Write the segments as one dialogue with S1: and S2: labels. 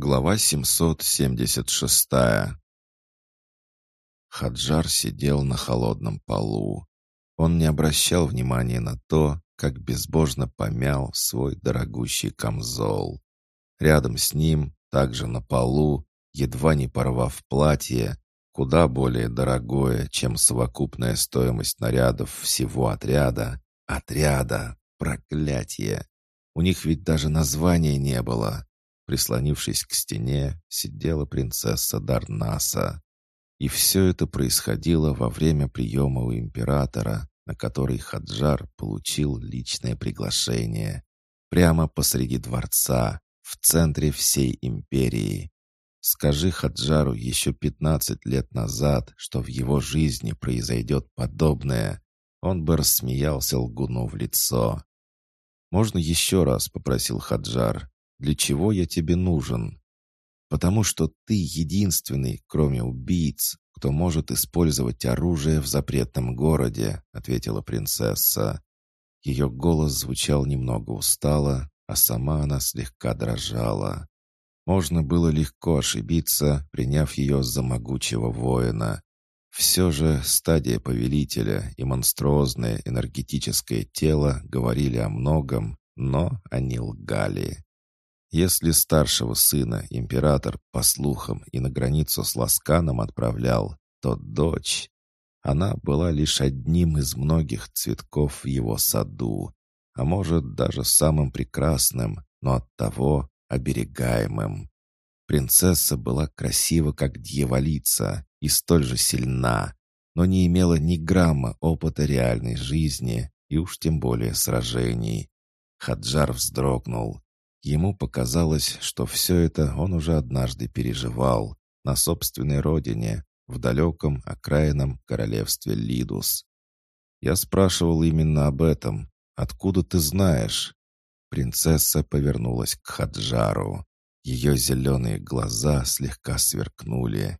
S1: Глава 776 Хаджар сидел на холодном полу. Он не обращал внимания на то, как безбожно помял свой дорогущий камзол. Рядом с ним, также на полу, едва не порвав платье, куда более дорогое, чем совокупная стоимость нарядов всего отряда. Отряда! Проклятие! У них ведь даже названия не было. Прислонившись к стене, сидела принцесса Дарнаса. И все это происходило во время приема у императора, на который Хаджар получил личное приглашение. Прямо посреди дворца, в центре всей империи. Скажи Хаджару еще пятнадцать лет назад, что в его жизни произойдет подобное, он бы рассмеялся лгуну в лицо. «Можно еще раз?» — попросил Хаджар. «Для чего я тебе нужен?» «Потому что ты единственный, кроме убийц, кто может использовать оружие в запретном городе», — ответила принцесса. Ее голос звучал немного устало, а сама она слегка дрожала. Можно было легко ошибиться, приняв ее за могучего воина. Все же стадия повелителя и монструозное энергетическое тело говорили о многом, но они лгали. Если старшего сына император, по слухам, и на границу с Ласканом отправлял, то дочь... Она была лишь одним из многих цветков в его саду, а может, даже самым прекрасным, но оттого оберегаемым. Принцесса была красива, как дьяволица, и столь же сильна, но не имела ни грамма опыта реальной жизни и уж тем более сражений. Хаджар вздрогнул. Ему показалось, что все это он уже однажды переживал на собственной родине, в далеком окраинном королевстве Лидус. Я спрашивал именно об этом. Откуда ты знаешь? Принцесса повернулась к Хаджару. Ее зеленые глаза слегка сверкнули.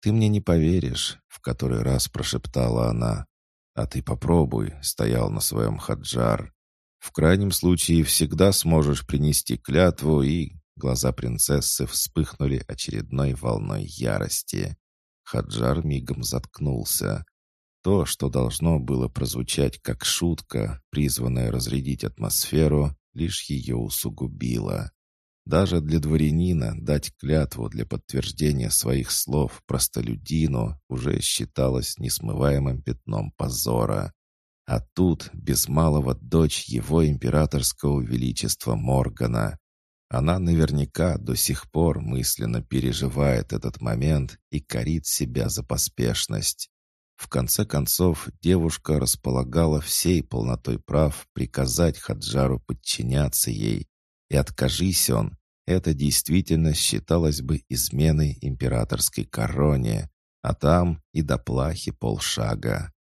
S1: «Ты мне не поверишь», — в который раз прошептала она. «А ты попробуй», — стоял на своем Хаджар. «В крайнем случае всегда сможешь принести клятву и...» Глаза принцессы вспыхнули очередной волной ярости. Хаджар мигом заткнулся. То, что должно было прозвучать как шутка, призванная разрядить атмосферу, лишь ее усугубило. Даже для дворянина дать клятву для подтверждения своих слов простолюдину уже считалось несмываемым пятном позора. А тут без малого дочь его императорского величества Моргана. Она наверняка до сих пор мысленно переживает этот момент и корит себя за поспешность. В конце концов, девушка располагала всей полнотой прав приказать Хаджару подчиняться ей, и откажись он, это действительно считалось бы изменой императорской короне, а там и до плахи полшага.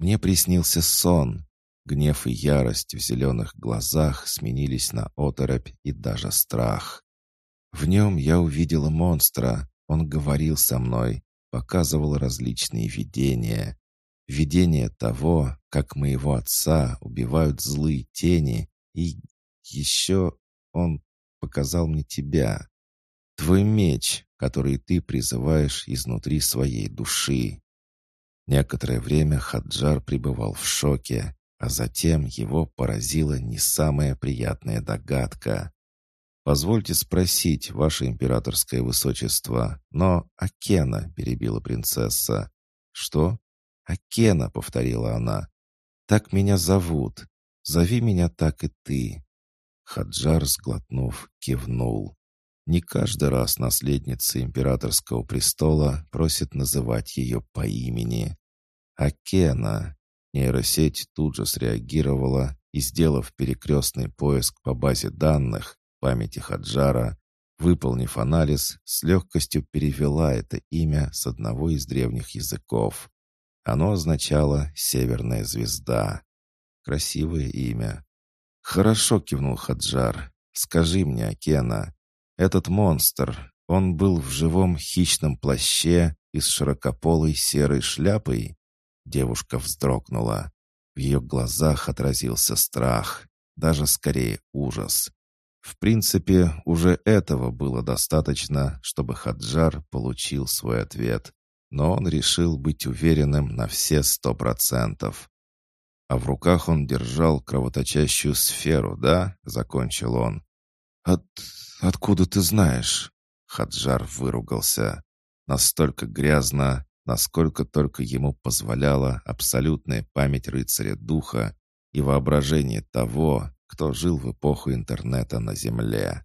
S1: Мне приснился сон. Гнев и ярость в зеленых глазах сменились на оторопь и даже страх. В нем я увидела монстра. Он говорил со мной, показывал различные видения. Видение того, как моего отца убивают злые тени, и еще он показал мне тебя. Твой меч, который ты призываешь изнутри своей души. Некоторое время Хаджар пребывал в шоке, а затем его поразила не самая приятная догадка. «Позвольте спросить, ваше императорское высочество, но Акена», — перебила принцесса. «Что?» «Акена», — повторила она. «Так меня зовут. Зови меня так и ты. Хаджар, сглотнув, кивнул. Не каждый раз наследница императорского престола просит называть ее по имени. Акена. Нейросеть тут же среагировала и, сделав перекрестный поиск по базе данных памяти Хаджара, выполнив анализ, с легкостью перевела это имя с одного из древних языков. Оно означало «Северная звезда». Красивое имя. «Хорошо», — кивнул Хаджар. «Скажи мне, Акена, этот монстр, он был в живом хищном плаще и с широкополой серой шляпой?» Девушка вздрогнула. В ее глазах отразился страх, даже скорее ужас. В принципе, уже этого было достаточно, чтобы Хаджар получил свой ответ, но он решил быть уверенным на все сто процентов. А в руках он держал кровоточащую сферу, да? Закончил он. От... откуда ты знаешь? Хаджар выругался. Настолько грязно, насколько только ему позволяла абсолютная память рыцаря духа и воображение того, кто жил в эпоху интернета на Земле.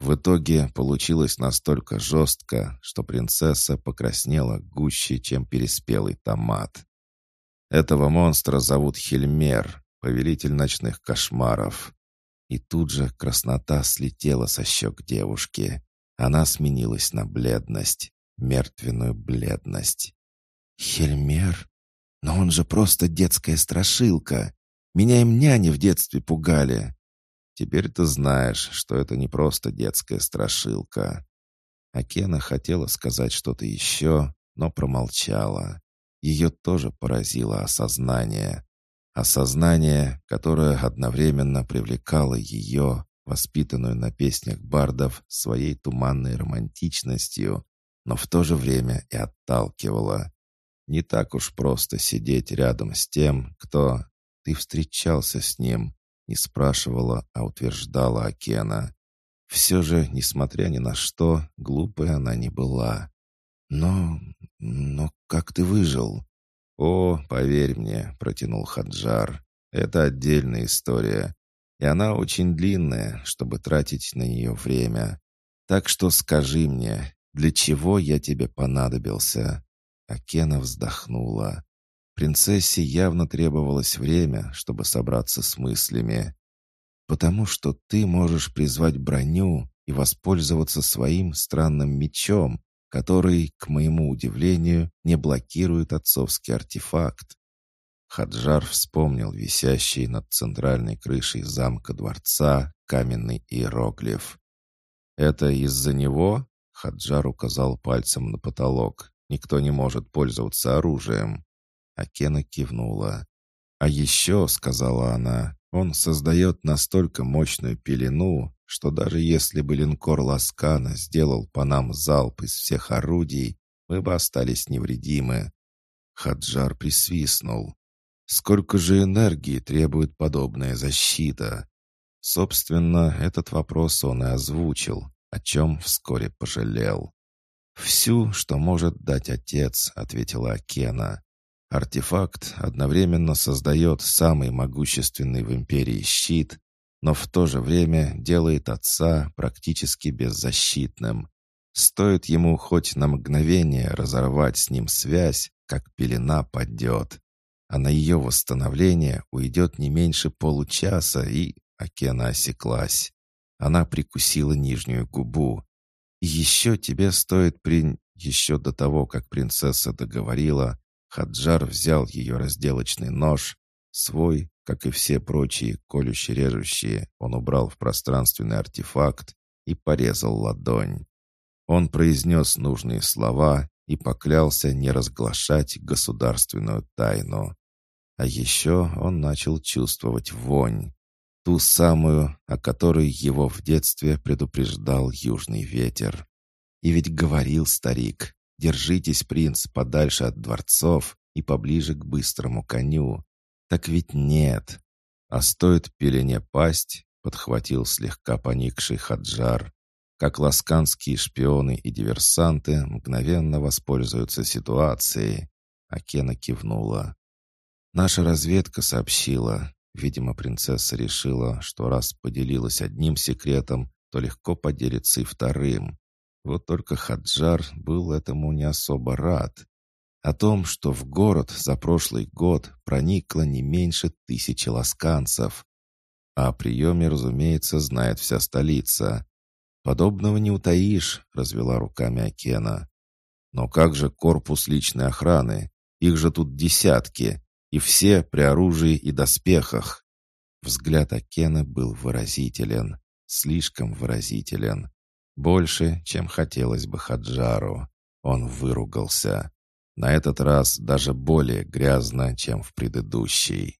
S1: В итоге получилось настолько жестко, что принцесса покраснела гуще, чем переспелый томат. Этого монстра зовут Хельмер, повелитель ночных кошмаров. И тут же краснота слетела со щек девушки. Она сменилась на бледность, мертвенную бледность. «Хельмер? Но он же просто детская страшилка. Меня им няни в детстве пугали». «Теперь ты знаешь, что это не просто детская страшилка». Акена хотела сказать что-то еще, но промолчала. Ее тоже поразило осознание. Осознание, которое одновременно привлекало ее, воспитанную на песнях бардов, своей туманной романтичностью, но в то же время и отталкивало. Не так уж просто сидеть рядом с тем, кто... Ты встречался с ним, не спрашивала, а утверждала Акена. Все же, несмотря ни на что, глупой она не была. «Но... но как ты выжил?» «О, поверь мне», — протянул Хаджар, — «это отдельная история, и она очень длинная, чтобы тратить на нее время. Так что скажи мне, для чего я тебе понадобился?» Акена вздохнула. Принцессе явно требовалось время, чтобы собраться с мыслями. «Потому что ты можешь призвать броню и воспользоваться своим странным мечом, который, к моему удивлению, не блокирует отцовский артефакт. Хаджар вспомнил висящий над центральной крышей замка дворца каменный иероглиф. «Это из-за него?» — Хаджар указал пальцем на потолок. «Никто не может пользоваться оружием». Акена кивнула. «А еще», — сказала она, — «он создает настолько мощную пелену, что даже если бы линкор Ласкана сделал по нам залп из всех орудий, мы бы остались невредимы. Хаджар присвистнул. Сколько же энергии требует подобная защита? Собственно, этот вопрос он и озвучил, о чем вскоре пожалел. «Всю, что может дать отец», — ответила Акена. «Артефакт одновременно создает самый могущественный в Империи щит но в то же время делает отца практически беззащитным. Стоит ему хоть на мгновение разорвать с ним связь, как пелена падет. А на ее восстановление уйдет не меньше получаса, и Акена осеклась. Она прикусила нижнюю губу. «И еще тебе стоит при...» Еще до того, как принцесса договорила, Хаджар взял ее разделочный нож, свой как и все прочие колюще-режущие, он убрал в пространственный артефакт и порезал ладонь. Он произнес нужные слова и поклялся не разглашать государственную тайну. А еще он начал чувствовать вонь. Ту самую, о которой его в детстве предупреждал южный ветер. И ведь говорил старик, держитесь, принц, подальше от дворцов и поближе к быстрому коню. Так ведь нет. А стоит пелене пасть, подхватил слегка поникший Хаджар, как ласканские шпионы и диверсанты мгновенно воспользуются ситуацией. Акена кивнула. Наша разведка сообщила. Видимо, принцесса решила, что раз поделилась одним секретом, то легко поделится и вторым. Вот только Хаджар был этому не особо рад. О том, что в город за прошлый год проникло не меньше тысячи ласканцев. А о приеме, разумеется, знает вся столица. «Подобного не утаишь», — развела руками Акена. «Но как же корпус личной охраны? Их же тут десятки, и все при оружии и доспехах». Взгляд Акена был выразителен, слишком выразителен. Больше, чем хотелось бы Хаджару. Он выругался. На этот раз даже более грязно, чем в предыдущей.